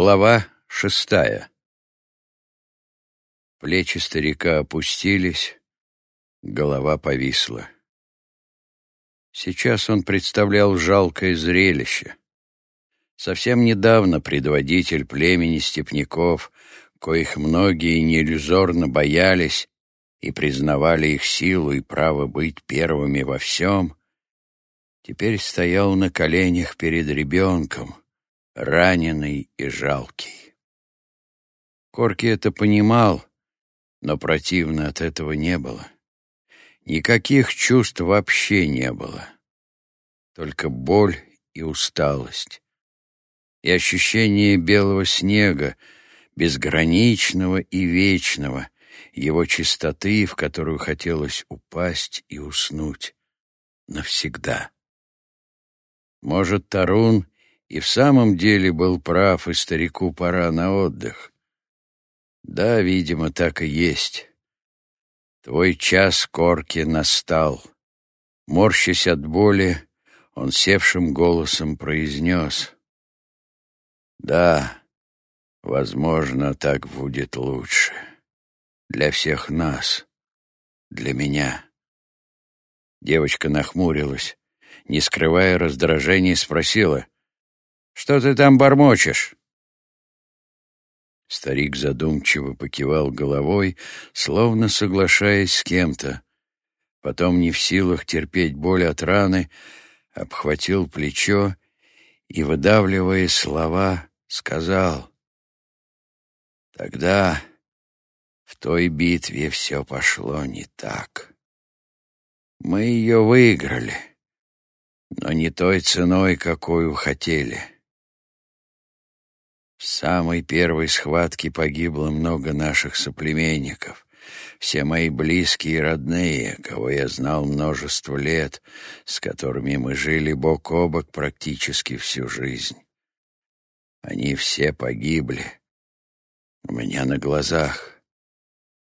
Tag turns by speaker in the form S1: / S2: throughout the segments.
S1: Глава шестая Плечи старика опустились, голова повисла. Сейчас он представлял жалкое зрелище. Совсем недавно предводитель племени степняков, коих многие неиллюзорно боялись и признавали их силу и право быть первыми во всем, теперь стоял на коленях перед ребенком, раненый и жалкий. Корки это понимал, но противно от этого не было. Никаких чувств вообще не было. Только боль и усталость и ощущение белого снега, безграничного и вечного, его чистоты, в которую хотелось упасть и уснуть навсегда. Может, Тарун и в самом деле был прав, и старику пора на отдых. Да, видимо, так и есть. Твой час корки настал. Морщась от боли, он севшим голосом произнес — да, возможно, так будет лучше. Для всех нас. Для меня. Девочка нахмурилась, не скрывая раздражения, спросила, «Что ты там бормочешь?» Старик задумчиво покивал головой, словно соглашаясь с кем-то. Потом, не в силах терпеть боль от раны, обхватил плечо и, выдавливая слова, сказал, «Тогда в той битве все пошло не так. Мы ее выиграли, но не той ценой, какую хотели». В самой первой схватке погибло много наших соплеменников, все мои близкие и родные, кого я знал множество лет, с которыми мы жили бок о бок практически всю жизнь. Они все погибли. У меня на глазах.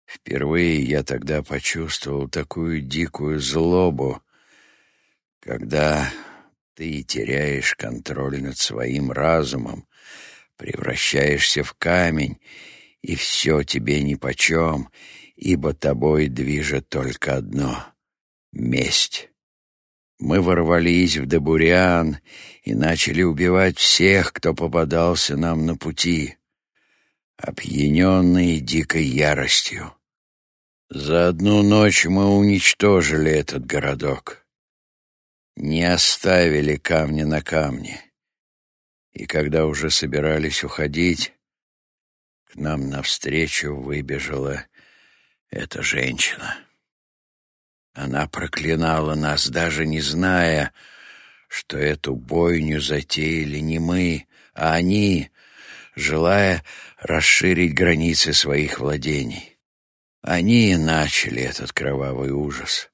S1: Впервые я тогда почувствовал такую дикую злобу, когда ты теряешь контроль над своим разумом, превращаешься в камень, и все тебе нипочем, ибо тобой движет только одно — месть. Мы ворвались в Дебуриан и начали убивать всех, кто попадался нам на пути, опьяненные дикой яростью. За одну ночь мы уничтожили этот городок. Не оставили камня на камне. И когда уже собирались уходить, к нам навстречу выбежала эта женщина. Она проклинала нас, даже не зная, что эту бойню затеяли не мы, а они, желая расширить границы своих владений. Они начали этот кровавый ужас.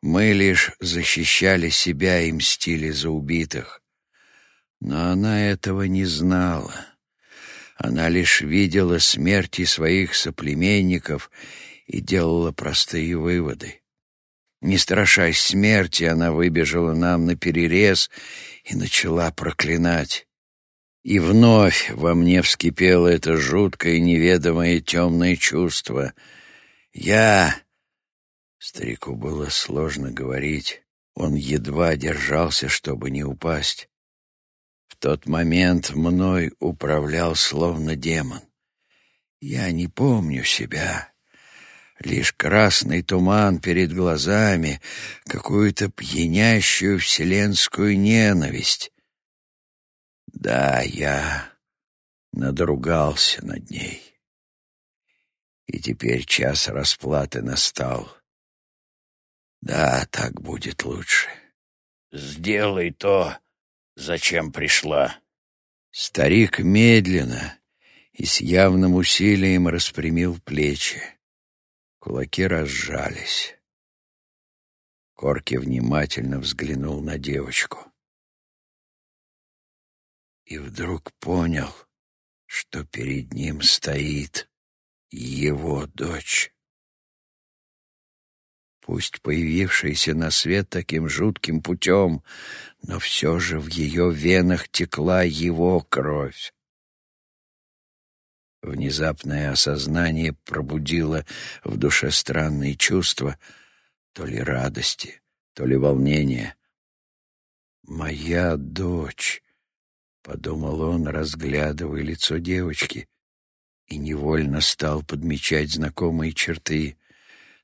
S1: Мы лишь защищали себя и мстили за убитых. Но она этого не знала. Она лишь видела смерти своих соплеменников и делала простые выводы. Не страшась смерти, она выбежала нам на перерез и начала проклинать. И вновь во мне вскипело это жуткое неведомое темное чувство. Я... Старику было сложно говорить. Он едва держался, чтобы не упасть. В тот момент мной управлял словно демон. Я не помню себя. Лишь красный туман перед глазами, какую-то пьянящую вселенскую ненависть. Да, я надругался над ней. И теперь час расплаты настал. Да, так будет лучше. Сделай то, зачем пришла. Старик медленно и с явным усилием распрямил плечи. Кулаки разжались. Корки внимательно взглянул на девочку. И вдруг понял, что перед ним стоит его дочь. Пусть появившаяся на свет таким жутким путем, но все же в ее венах текла его кровь. Внезапное осознание пробудило в душе странные чувства, то ли радости, то ли волнения. «Моя дочь», — подумал он, разглядывая лицо девочки, и невольно стал подмечать знакомые черты,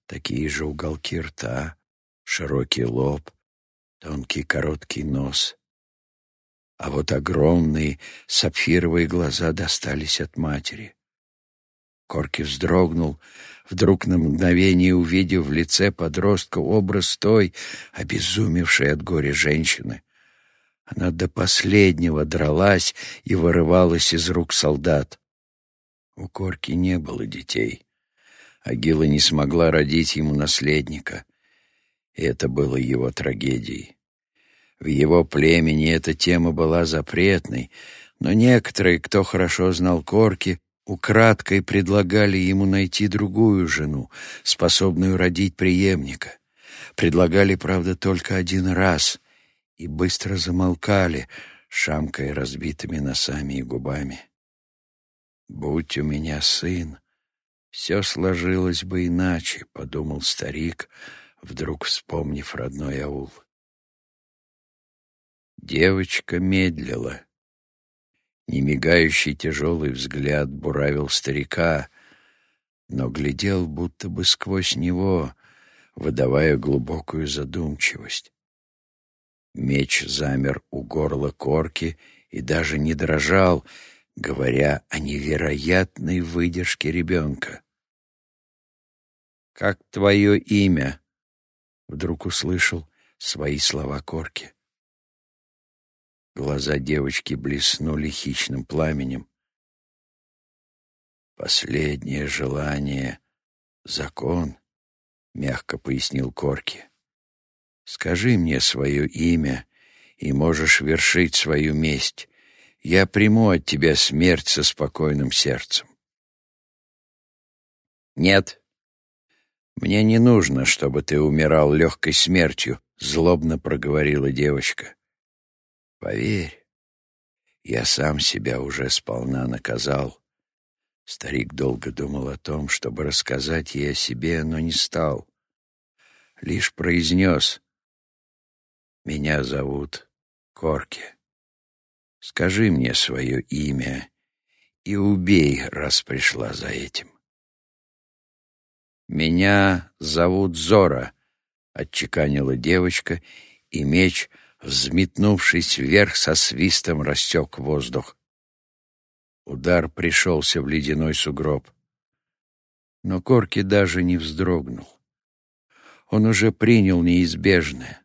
S1: такие же уголки рта, широкий лоб, тонкий короткий нос. А вот огромные сапфировые глаза достались от матери. Корки вздрогнул, вдруг на мгновение увидев в лице подростка образ той, обезумевшей от горя женщины. Она до последнего дралась и вырывалась из рук солдат. У Корки не было детей. Агила не смогла родить ему наследника, и это было его трагедией. В его племени эта тема была запретной, но некоторые, кто хорошо знал Корки, украдкой предлагали ему найти другую жену, способную родить преемника. Предлагали, правда, только один раз и быстро замолкали, шамкая разбитыми носами и губами. «Будь у меня сын, все сложилось бы иначе», — подумал старик, вдруг вспомнив родной аул. Девочка медлила. Немигающий тяжелый взгляд буравил старика, но глядел будто бы сквозь него, выдавая глубокую задумчивость. Меч замер у горла корки и даже не дрожал, говоря о невероятной выдержке ребенка. «Как твое имя?» — вдруг услышал свои слова корки. Глаза девочки блеснули хищным пламенем. «Последнее желание — закон», — мягко пояснил Корки. «Скажи мне свое имя, и можешь вершить свою месть. Я приму от тебя смерть со спокойным сердцем». «Нет, мне не нужно, чтобы ты умирал легкой смертью», — злобно проговорила девочка. Поверь, я сам себя уже сполна наказал. Старик долго думал о том, чтобы рассказать ей о себе, но не стал. Лишь произнес «Меня зовут Корки. Скажи мне свое имя и убей, раз пришла за этим». «Меня зовут Зора», — отчеканила девочка, и меч — взметнувшись вверх, со свистом растек воздух. Удар пришелся в ледяной сугроб. Но Корки даже не вздрогнул. Он уже принял неизбежное.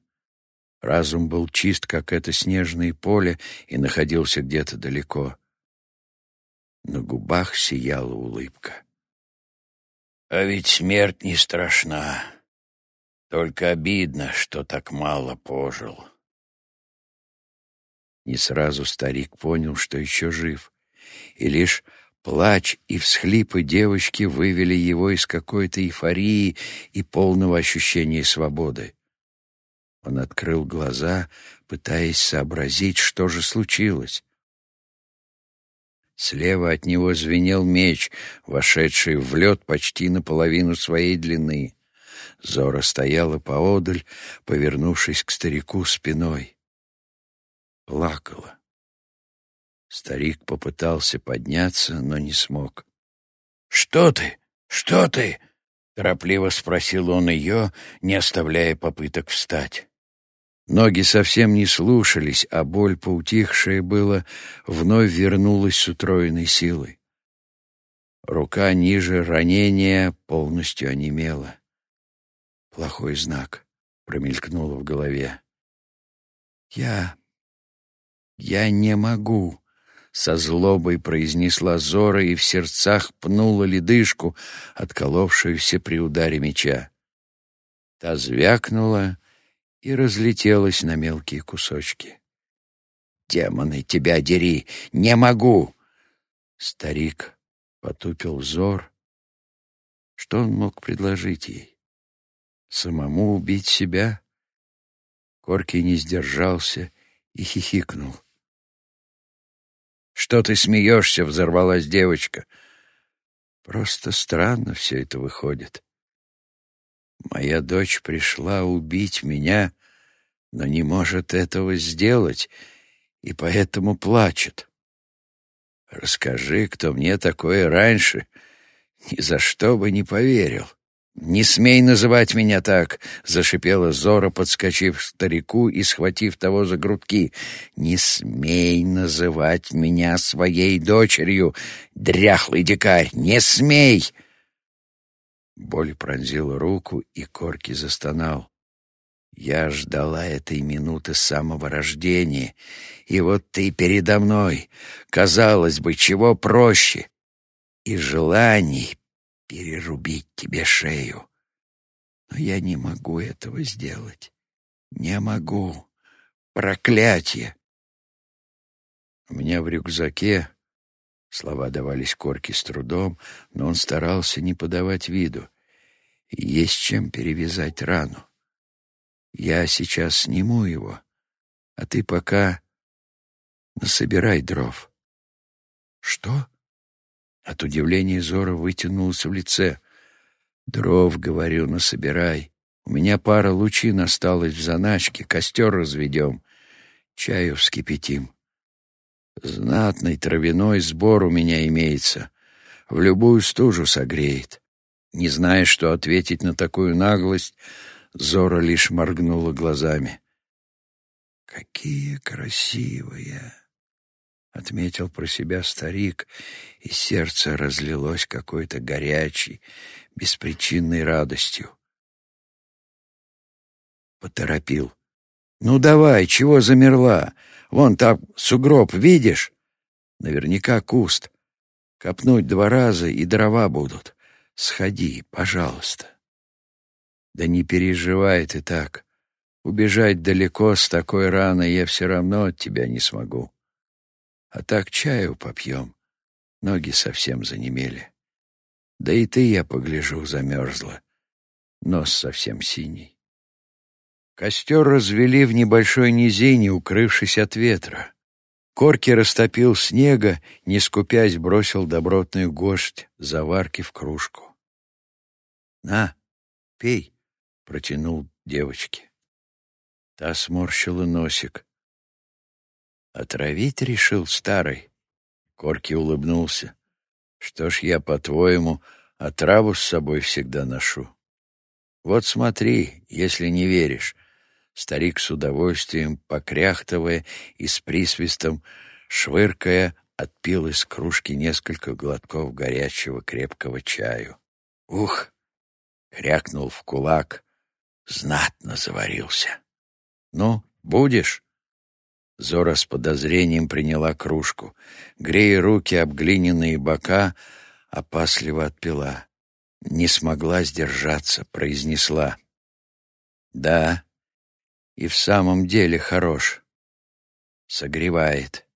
S1: Разум был чист, как это снежное поле, и находился где-то далеко. На губах сияла улыбка. А ведь смерть не страшна. Только обидно, что так мало пожил. Не сразу старик понял, что еще жив, и лишь плач и всхлипы девочки вывели его из какой-то эйфории и полного ощущения свободы. Он открыл глаза, пытаясь сообразить, что же случилось. Слева от него звенел меч, вошедший в лед почти наполовину своей длины. Зора стояла поодаль, повернувшись к старику спиной плакала. Старик попытался подняться, но не смог. «Что ты? Что ты?» — торопливо спросил он ее, не оставляя попыток встать. Ноги совсем не слушались, а боль, поутихшая была, вновь вернулась с утроенной силой. Рука ниже ранения полностью онемела. Плохой знак промелькнуло в голове. «Я «Я не могу», — со злобой произнесла Зора и в сердцах пнула ледышку, отколовшуюся при ударе меча. Та звякнула и разлетелась на мелкие кусочки. «Демоны, тебя дери! Не могу!» Старик потупил взор. Что он мог предложить ей? Самому убить себя? Корки не сдержался и хихикнул. «Что ты смеешься?» — взорвалась девочка. Просто странно все это выходит. Моя дочь пришла убить меня, но не может этого сделать, и поэтому плачет. Расскажи, кто мне такое раньше, ни за что бы не поверил. «Не смей называть меня так!» — зашипела Зора, подскочив к старику и схватив того за грудки. «Не смей называть меня своей дочерью, дряхлый дикарь! Не смей!» Боль пронзила руку, и Корки застонал. Я ждала этой минуты с самого рождения, и вот ты передо мной. Казалось бы, чего проще. И желаний перерубить тебе шею. Но я не могу этого сделать. Не могу. Проклятие! У меня в рюкзаке слова давались Корки с трудом, но он старался не подавать виду. Есть чем перевязать рану. Я сейчас сниму его, а ты пока насобирай дров. Что? От удивления Зора вытянулся в лице. Дров, говорю, насобирай. У меня пара лучин осталась в заначке, костер разведем, чаю вскипятим. Знатный травяной сбор у меня имеется, в любую стужу согреет. Не зная, что ответить на такую наглость, Зора лишь моргнула глазами. «Какие красивые!» — отметил про себя старик, и сердце разлилось какой-то горячей, беспричинной радостью. Поторопил. «Ну давай, чего замерла? Вон там сугроб, видишь? Наверняка куст. Копнуть два раза, и дрова будут. Сходи, пожалуйста». Да не переживай ты так. Убежать далеко с такой раной я все равно от тебя не смогу. А так чаю попьем. Ноги совсем занемели. Да и ты, я погляжу, замерзла. Нос совсем синий. Костер развели в небольшой низине, укрывшись от ветра. Корки растопил снега, не скупясь, бросил добротную горсть заварки в кружку. «На, пей», протянул девочке. Та сморщила носик. «Отравить решил старый?» Корки улыбнулся. «Что ж я, по-твоему, отраву с собой всегда ношу? Вот смотри, если не веришь». Старик с удовольствием, покряхтывая и с присвистом, швыркая, отпил из кружки несколько глотков горячего крепкого чаю. «Ух!» — крякнул в кулак, Знатно заварился. «Ну, будешь?» Зора с подозрением приняла кружку. Грея руки об глиняные бока, опасливо отпила. Не смогла сдержаться, произнесла. «Да, и в самом деле хорош. Согревает».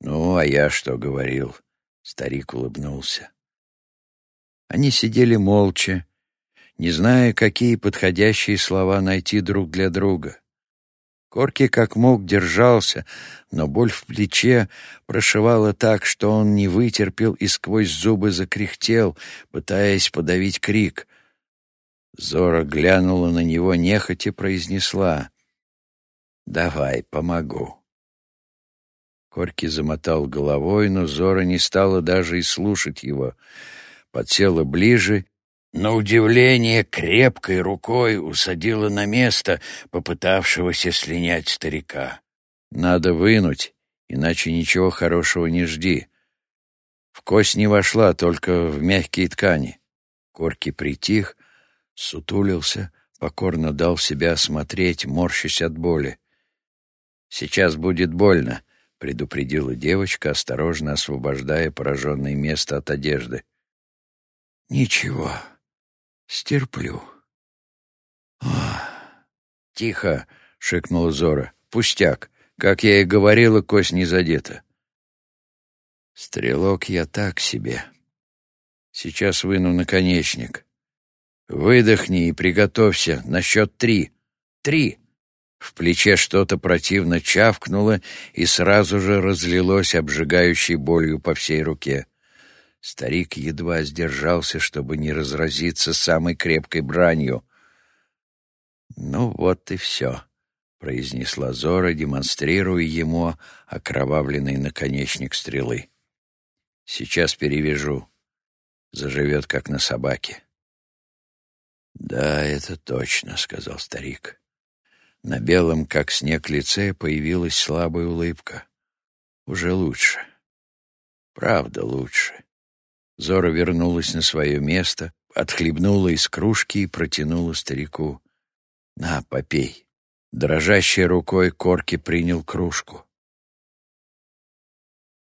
S1: «Ну, а я что говорил?» — старик улыбнулся. Они сидели молча, не зная, какие подходящие слова найти друг для друга. Корки как мог держался, но боль в плече прошивала так, что он не вытерпел и сквозь зубы закряхтел, пытаясь подавить крик. Зора глянула на него нехотя произнесла «Давай, помогу». Корки замотал головой, но Зора не стала даже и слушать его. Подсела ближе на удивление крепкой рукой усадила на место попытавшегося слинять старика. «Надо вынуть, иначе ничего хорошего не жди. В кость не вошла, только в мягкие ткани». Корки притих, сутулился, покорно дал себя осмотреть, морщась от боли. «Сейчас будет больно», — предупредила девочка, осторожно освобождая пораженное место от одежды. «Ничего», Стерплю. Ох. Тихо, шикнула Зора. Пустяк. Как я и говорила, кость не задета. Стрелок я так себе. Сейчас выну наконечник. Выдохни и приготовься на счет три. Три. В плече что-то противно чавкнуло и сразу же разлилось обжигающей болью по всей руке. Старик едва сдержался, чтобы не разразиться самой крепкой бранью. «Ну вот и все», — произнесла Зора, демонстрируя ему окровавленный наконечник стрелы. «Сейчас перевяжу. Заживет, как на собаке». «Да, это точно», — сказал старик. На белом, как снег, лице появилась слабая улыбка. «Уже лучше. Правда лучше». Зора вернулась на свое место, отхлебнула из кружки и протянула старику. «На, попей». Дрожащей рукой Корки принял кружку.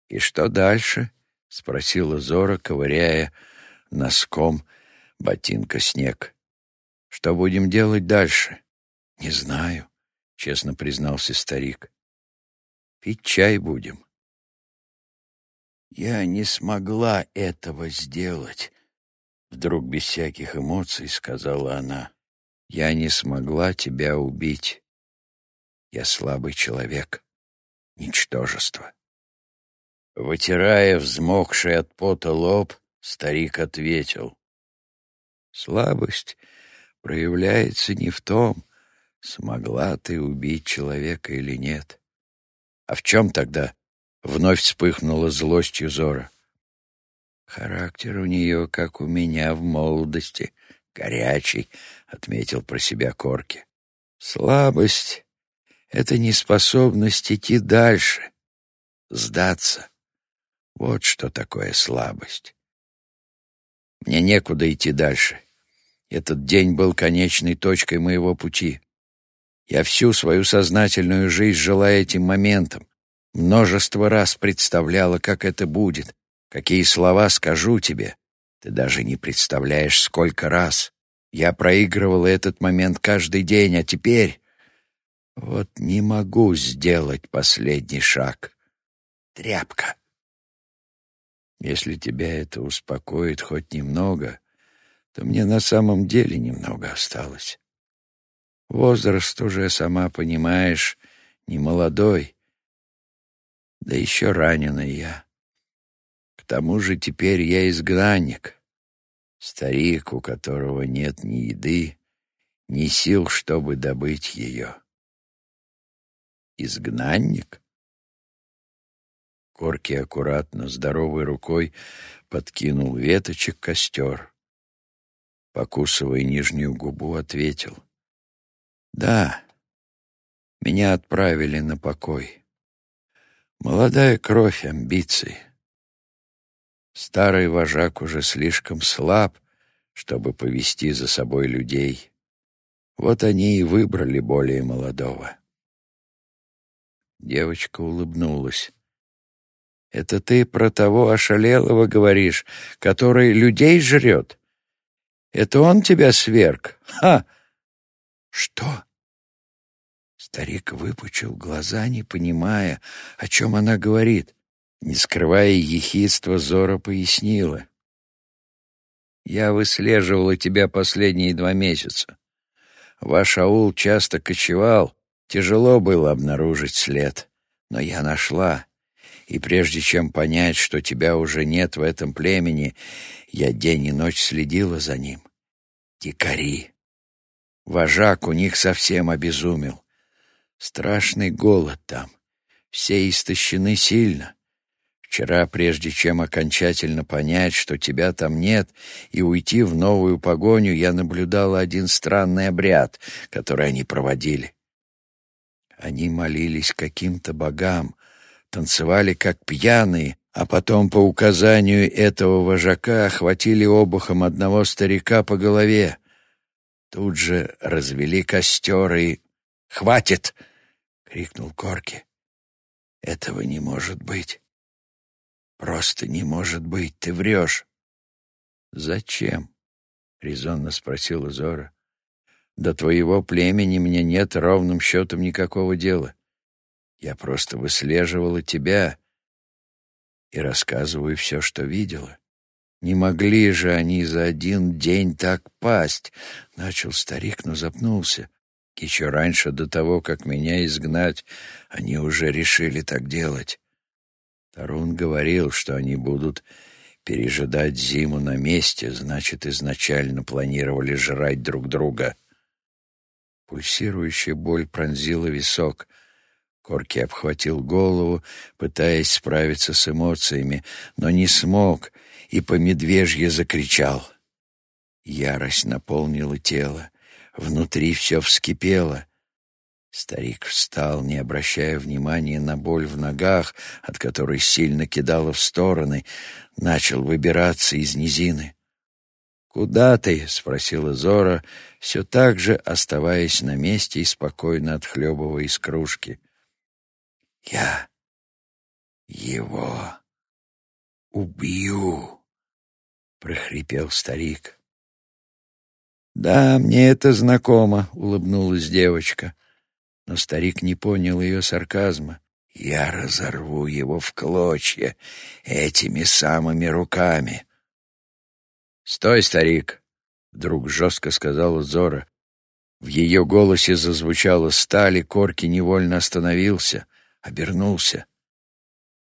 S1: «И что дальше?» — спросила Зора, ковыряя носком ботинка снег. «Что будем делать дальше?» «Не знаю», — честно признался старик. «Пить чай будем». «Я не смогла этого сделать», — вдруг без всяких эмоций сказала она. «Я не смогла тебя убить. Я слабый человек, ничтожество». Вытирая взмокший от пота лоб, старик ответил. «Слабость проявляется не в том, смогла ты убить человека или нет. А в чем тогда Вновь вспыхнула злостью Зора. Характер у нее, как у меня в молодости, горячий, — отметил про себя Корки. Слабость — это неспособность идти дальше, сдаться. Вот что такое слабость. Мне некуда идти дальше. Этот день был конечной точкой моего пути. Я всю свою сознательную жизнь жила этим моментом, Множество раз представляла, как это будет, какие слова скажу тебе. Ты даже не представляешь, сколько раз. Я проигрывала этот момент каждый день, а теперь... Вот не могу сделать последний шаг. Тряпка. Если тебя это успокоит хоть немного, то мне на самом деле немного осталось. Возраст уже, сама понимаешь, не молодой, да еще раненый я. К тому же теперь я изгнанник, старик, у которого нет ни еды, ни сил, чтобы добыть ее. Изгнанник? Корки аккуратно, здоровой рукой подкинул веточек костер. Покусывая нижнюю губу, ответил. «Да, меня отправили на покой. Молодая кровь, амбиции. Старый вожак уже слишком слаб, чтобы повести за собой людей. Вот они и выбрали более молодого. Девочка улыбнулась. «Это ты про того ошалелого говоришь, который людей жрет? Это он тебя сверг? Ха!» «Что?» Старик выпучил глаза, не понимая, о чем она говорит. Не скрывая ехидства, Зора пояснила. «Я выслеживала тебя последние два месяца. Ваш аул часто кочевал, тяжело было обнаружить след, но я нашла. И прежде чем понять, что тебя уже нет в этом племени, я день и ночь следила за ним. Дикари. Вожак у них совсем обезумел. Страшный голод там. Все истощены сильно. Вчера, прежде чем окончательно понять, что тебя там нет, и уйти в новую погоню, я наблюдала один странный обряд, который они проводили. Они молились каким-то богам, танцевали как пьяные, а потом по указанию этого вожака охватили обухом одного старика по голове. Тут же развели костер и... «Хватит!» — крикнул Корки. «Этого не может быть. Просто не может быть. Ты врешь». «Зачем?» — резонно спросила Зора. «До твоего племени мне нет ровным счетом никакого дела. Я просто выслеживала тебя и рассказываю все, что видела. Не могли же они за один день так пасть!» — начал старик, но запнулся. Еще раньше, до того, как меня изгнать, они уже решили так делать. Тарун говорил, что они будут пережидать зиму на месте, значит, изначально планировали жрать друг друга. Пульсирующая боль пронзила висок. Корки обхватил голову, пытаясь справиться с эмоциями, но не смог и по медвежье закричал. Ярость наполнила тело, внутри все вскипело. Старик встал, не обращая внимания на боль в ногах, от которой сильно кидало в стороны, начал выбираться из низины. «Куда ты?» — спросила Зора, все так же оставаясь на месте и спокойно отхлебывая из кружки. «Я его убью!» — прохрипел старик. «Да, мне это знакомо», — улыбнулась девочка. Но старик не понял ее сарказма. «Я разорву его в клочья этими самыми руками». «Стой, старик!» — вдруг жестко сказала Зора. В ее голосе зазвучала сталь, и Корки невольно остановился, обернулся.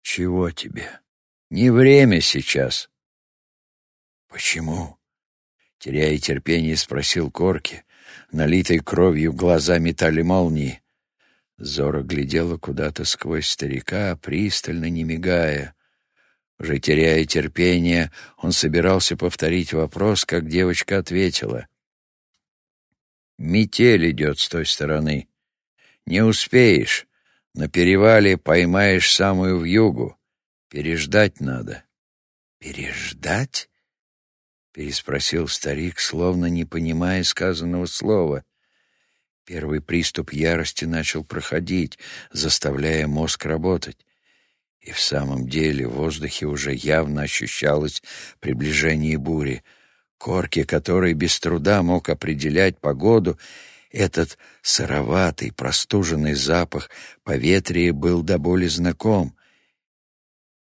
S1: «Чего тебе? Не время сейчас». «Почему?» — теряя терпение, спросил Корки. Налитой кровью глаза метали молнии. Зора глядела куда-то сквозь старика, пристально не мигая. Уже теряя терпение, он собирался повторить вопрос, как девочка ответила. «Метель идет с той стороны. Не успеешь. На перевале поймаешь самую вьюгу. Переждать надо». «Переждать?» — переспросил старик, словно не понимая сказанного слова. Первый приступ ярости начал проходить, заставляя мозг работать. И в самом деле в воздухе уже явно ощущалось приближение бури. Корки, который без труда мог определять погоду, этот сыроватый, простуженный запах поветрия был до боли знаком.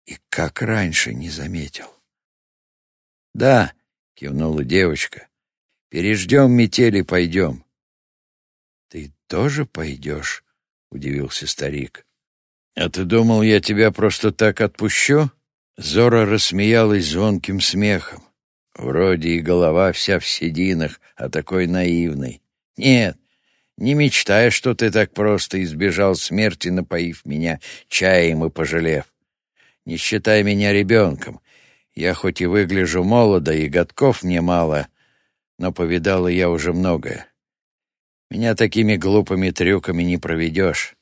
S1: И как раньше не заметил. «Да», — кивнула девочка, — «переждем метели, пойдем». «Ты тоже пойдешь?» — удивился старик. «А ты думал, я тебя просто так отпущу?» Зора рассмеялась звонким смехом. Вроде и голова вся в сединах, а такой наивный. «Нет, не мечтай, что ты так просто избежал смерти, напоив меня чаем и пожалев. Не считай меня ребенком. Я хоть и выгляжу молодо, и годков мне мало, но повидала я уже многое. Меня такими глупыми трюками не проведешь.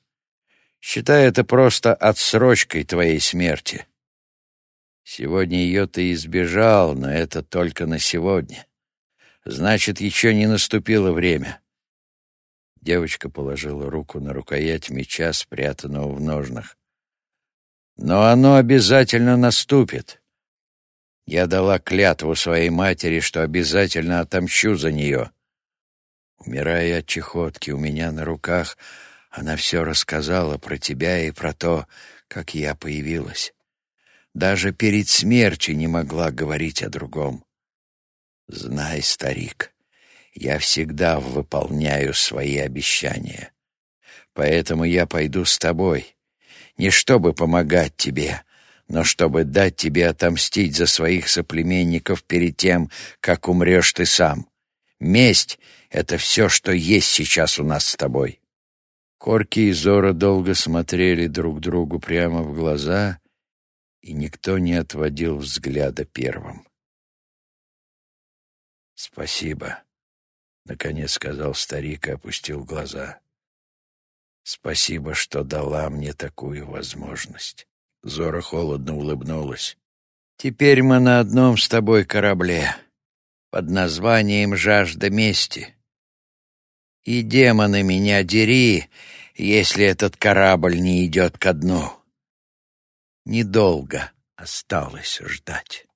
S1: Считай это просто отсрочкой твоей смерти. Сегодня ее ты избежал, но это только на сегодня. Значит, еще не наступило время. Девочка положила руку на рукоять меча, спрятанного в ножнах. Но оно обязательно наступит. Я дала клятву своей матери, что обязательно отомщу за нее. Умирая от чехотки у меня на руках, она все рассказала про тебя и про то, как я появилась. Даже перед смертью не могла говорить о другом. Знай, старик, я всегда выполняю свои обещания. Поэтому я пойду с тобой, не чтобы помогать тебе, но чтобы дать тебе отомстить за своих соплеменников перед тем, как умрешь ты сам. Месть — это все, что есть сейчас у нас с тобой». Корки и Зора долго смотрели друг другу прямо в глаза, и никто не отводил взгляда первым. «Спасибо», — наконец сказал старик и опустил глаза. «Спасибо, что дала мне такую возможность». Зора холодно улыбнулась. «Теперь мы на одном с тобой корабле под названием «Жажда мести». И демоны меня дери, если этот корабль не идет ко дну. Недолго осталось ждать.